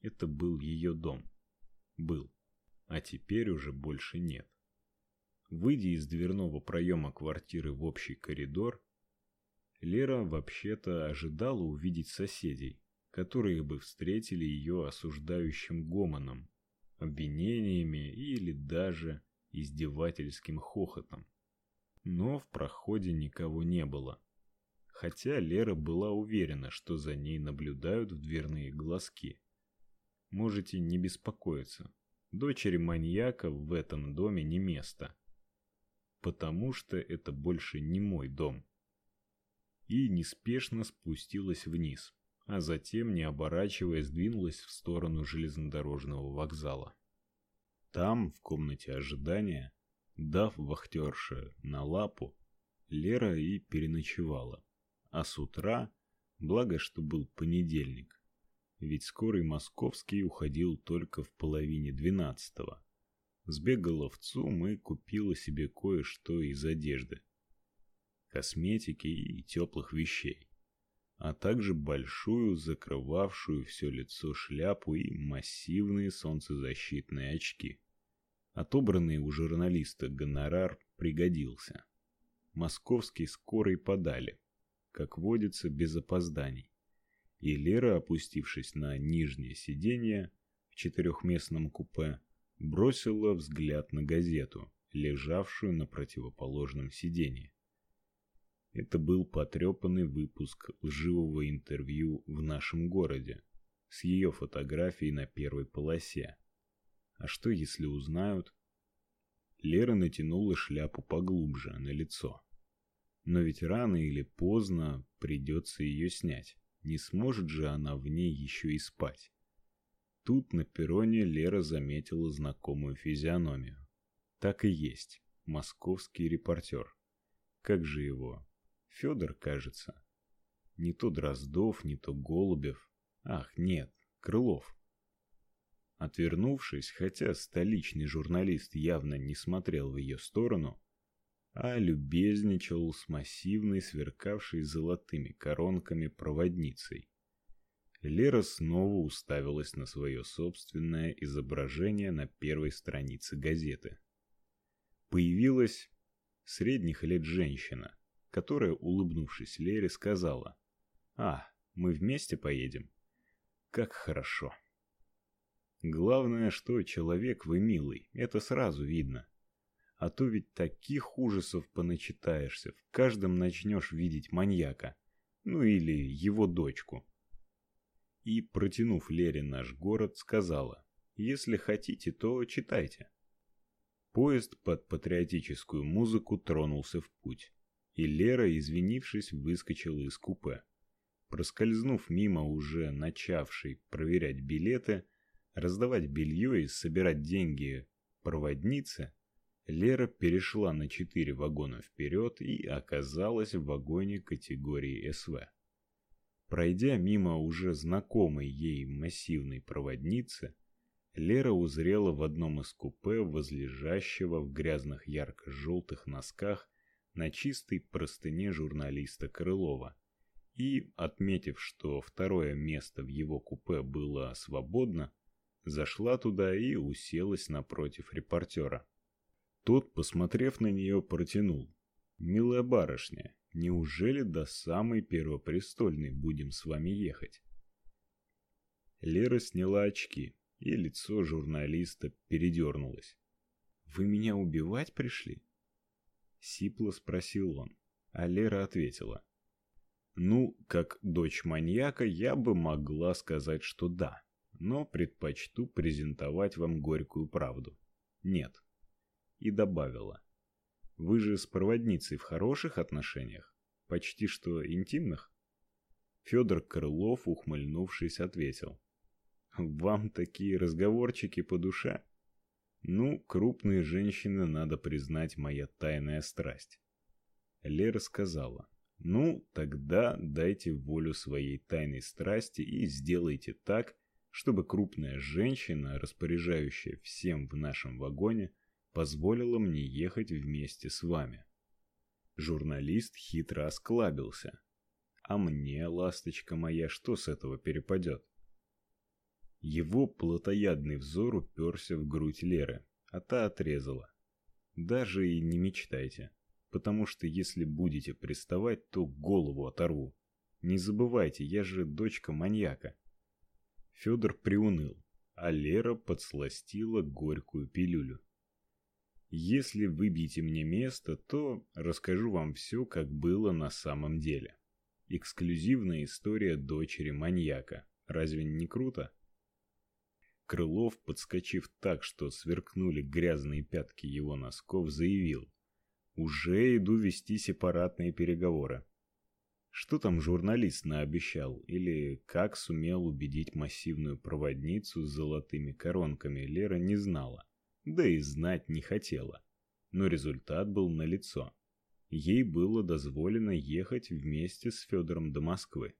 Это был ее дом. Был. А теперь уже больше нет. Выйдя из дверного проема квартиры в общий коридор, Лера вообще-то ожидала увидеть соседей, которые бы встретили ее осуждающим гомоном, обвинениями или даже издевательским хохотом. Но в проходе никого не было. Хотя Лера была уверена, что за ней наблюдают в дверные глазки. Можете не беспокоиться. Дочери маньяка в этом доме не место. Потому что это больше не мой дом. И неспешно спустилась вниз, а затем, не оборачиваясь, двинулась в сторону железнодорожного вокзала. Там, в комнате ожидания, дав вахтерше на лапу, Лера и переночевала. А с утра, благо что был понедельник, ведь скорый московский уходил только в половине двенадцатого. Сбегала в ЦУМ и купила себе кое-что из одежды, косметики и теплых вещей, а также большую, закрывавшую все лицо шляпу и массивные солнцезащитные очки. Отобранный у журналиста гонорар пригодился. Московский скорый подали, как водится, без опозданий и Лера, опустившись на нижнее сиденье в четырехместном купе, бросила взгляд на газету, лежавшую на противоположном сиденье. Это был потрепанный выпуск лживого интервью в нашем городе с ее фотографией на первой полосе. А что если узнают? Лера натянула шляпу поглубже на лицо. Но ведь рано или поздно придется ее снять. Не сможет же она в ней еще и спать. Тут на перроне Лера заметила знакомую физиономию. Так и есть, московский репортер. Как же его? Федор, кажется. Не то Дроздов, не то Голубев. Ах, нет, Крылов. Отвернувшись, хотя столичный журналист явно не смотрел в ее сторону, а любезничал с массивной, сверкавшей золотыми коронками проводницей. Лера снова уставилась на свое собственное изображение на первой странице газеты. Появилась средних лет женщина, которая, улыбнувшись Лере, сказала: "А, мы вместе поедем. Как хорошо". Главное, что человек вы милый, это сразу видно. А то ведь таких ужасов поначитаешься, в каждом начнешь видеть маньяка, ну или его дочку. И, протянув Лере наш город, сказала, если хотите, то читайте. Поезд под патриотическую музыку тронулся в путь, и Лера, извинившись, выскочила из купе. Проскользнув мимо уже начавшей проверять билеты, раздавать белье и собирать деньги проводницы, Лера перешла на четыре вагона вперед и оказалась в вагоне категории СВ. Пройдя мимо уже знакомой ей массивной проводницы, Лера узрела в одном из купе возлежащего в грязных ярко-желтых носках на чистой простыне журналиста Крылова и, отметив, что второе место в его купе было свободно, зашла туда и уселась напротив репортера. Тот, посмотрев на нее, протянул: "Милая барышня, неужели до самой первопрестольной будем с вами ехать?" Лера сняла очки, и лицо журналиста передернулось. "Вы меня убивать пришли?" сипло спросил он, а Лера ответила: "Ну, как дочь маньяка, я бы могла сказать, что да, но предпочту презентовать вам горькую правду. Нет и добавила: "Вы же с проводницей в хороших отношениях, почти что интимных?" Федор Крылов, ухмыльнувшись, ответил: "Вам такие разговорчики по душе? Ну, крупные женщины, надо признать, моя тайная страсть". Лера сказала: "Ну, тогда дайте волю своей тайной страсти и сделайте так, чтобы крупная женщина, распоряжающая всем в нашем вагоне, позволила мне ехать вместе с вами. Журналист хитро осклабился. А мне, ласточка моя, что с этого перепадет? Его плотоядный взор уперся в грудь Леры, а та отрезала. Даже и не мечтайте, потому что если будете приставать, то голову оторву. Не забывайте, я же дочка маньяка. Федор приуныл, а Лера подсластила горькую пилюлю. Если выбьете мне место, то расскажу вам все, как было на самом деле. Эксклюзивная история дочери маньяка. Разве не круто? Крылов, подскочив так, что сверкнули грязные пятки его носков, заявил: "Уже иду вести сепаратные переговоры. Что там журналист наобещал или как сумел убедить массивную проводницу с золотыми коронками, Лера не знала, да и знать не хотела. Но результат был налицо. Ей было дозволено ехать вместе с Федором до Москвы.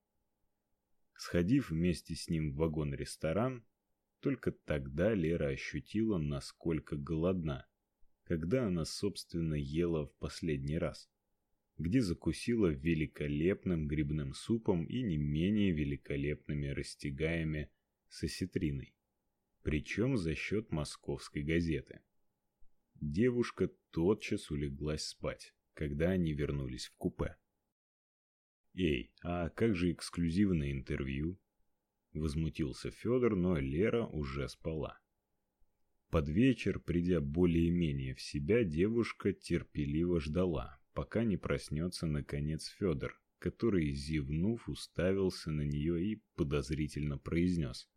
Сходив вместе с ним в вагон-ресторан, только тогда Лера ощутила, насколько голодна, когда она, собственно, ела в последний раз, где закусила великолепным грибным супом и не менее великолепными растягаями с осетриной, причем за счет московской газеты. Девушка тотчас улеглась спать, когда они вернулись в купе. Эй, а как же эксклюзивное интервью? возмутился Федор, но Лера уже спала. Под вечер, придя более-менее в себя, девушка терпеливо ждала, пока не проснется наконец Федор, который, зевнув, уставился на нее и подозрительно произнес.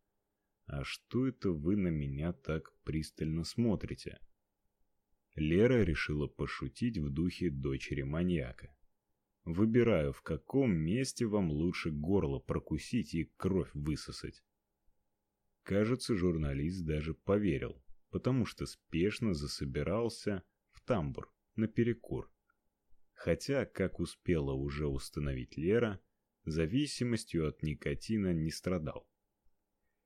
«А что это вы на меня так пристально смотрите?» Лера решила пошутить в духе дочери маньяка. Выбираю, в каком месте вам лучше горло прокусить и кровь высосать. Кажется, журналист даже поверил, потому что спешно засобирался в тамбур на перекур. Хотя, как успела уже установить Лера, зависимостью от никотина не страдал.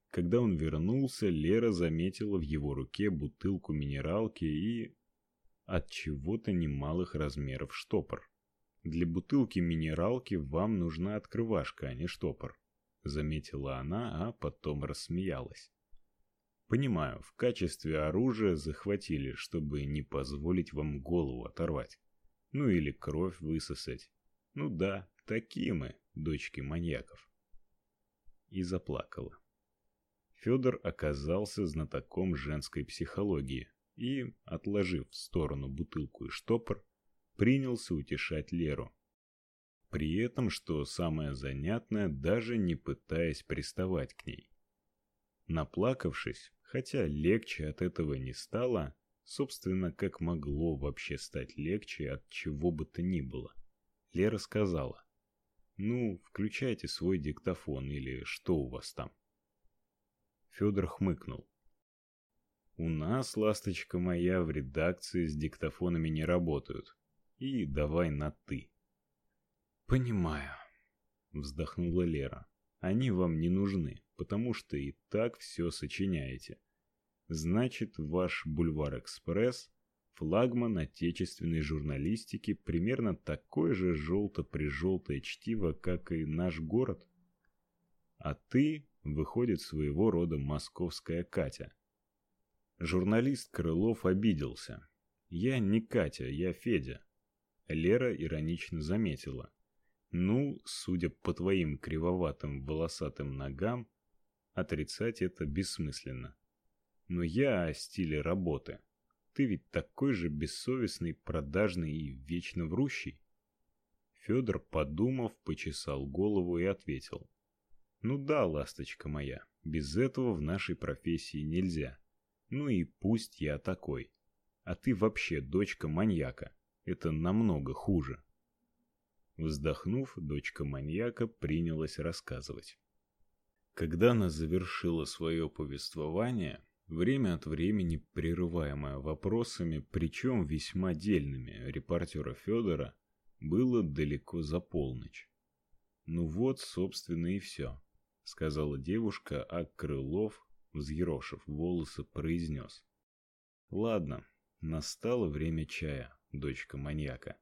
Когда он вернулся, Лера заметила в его руке бутылку минералки и от чего-то немалых размеров штопор. Для бутылки минералки вам нужна открывашка, а не штопор, заметила она, а потом рассмеялась. Понимаю, в качестве оружия захватили, чтобы не позволить вам голову оторвать. Ну или кровь высосать. Ну да, такие мы, дочки маньяков. И заплакала. Федор оказался знатоком женской психологии и, отложив в сторону бутылку и штопор, принялся утешать Леру. При этом, что самое занятное, даже не пытаясь приставать к ней. Наплакавшись, хотя легче от этого не стало, собственно, как могло вообще стать легче от чего бы то ни было, Лера сказала: "Ну, включайте свой диктофон или что у вас там?" Федор хмыкнул. У нас, ласточка моя, в редакции с диктофонами не работают и давай на «ты». «Понимаю», — вздохнула Лера. «Они вам не нужны, потому что и так все сочиняете. Значит, ваш «Бульвар-экспресс» — флагман отечественной журналистики, примерно такое же желто-прижелтое чтиво, как и наш город. А ты, выходит, своего рода московская Катя». Журналист Крылов обиделся. «Я не Катя, я Федя. Лера иронично заметила. Ну, судя по твоим кривоватым волосатым ногам, отрицать это бессмысленно. Но я о стиле работы. Ты ведь такой же бессовестный, продажный и вечно врущий. Федор, подумав, почесал голову и ответил: "Ну да, ласточка моя, без этого в нашей профессии нельзя. Ну и пусть я такой. А ты вообще дочка маньяка. Это намного хуже. Вздохнув, дочка маньяка принялась рассказывать. Когда она завершила свое повествование, время от времени прерываемое вопросами, причем весьма дельными, репортера Федора, было далеко за полночь. Ну вот, собственно, и все, сказала девушка, а Крылов, взъерошив волосы, произнес. Ладно, настало время чая дочка маньяка.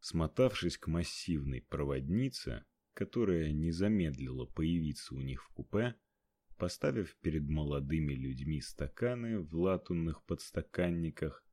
Смотавшись к массивной проводнице, которая не замедлила появиться у них в купе, Поставив перед молодыми людьми стаканы в латунных подстаканниках,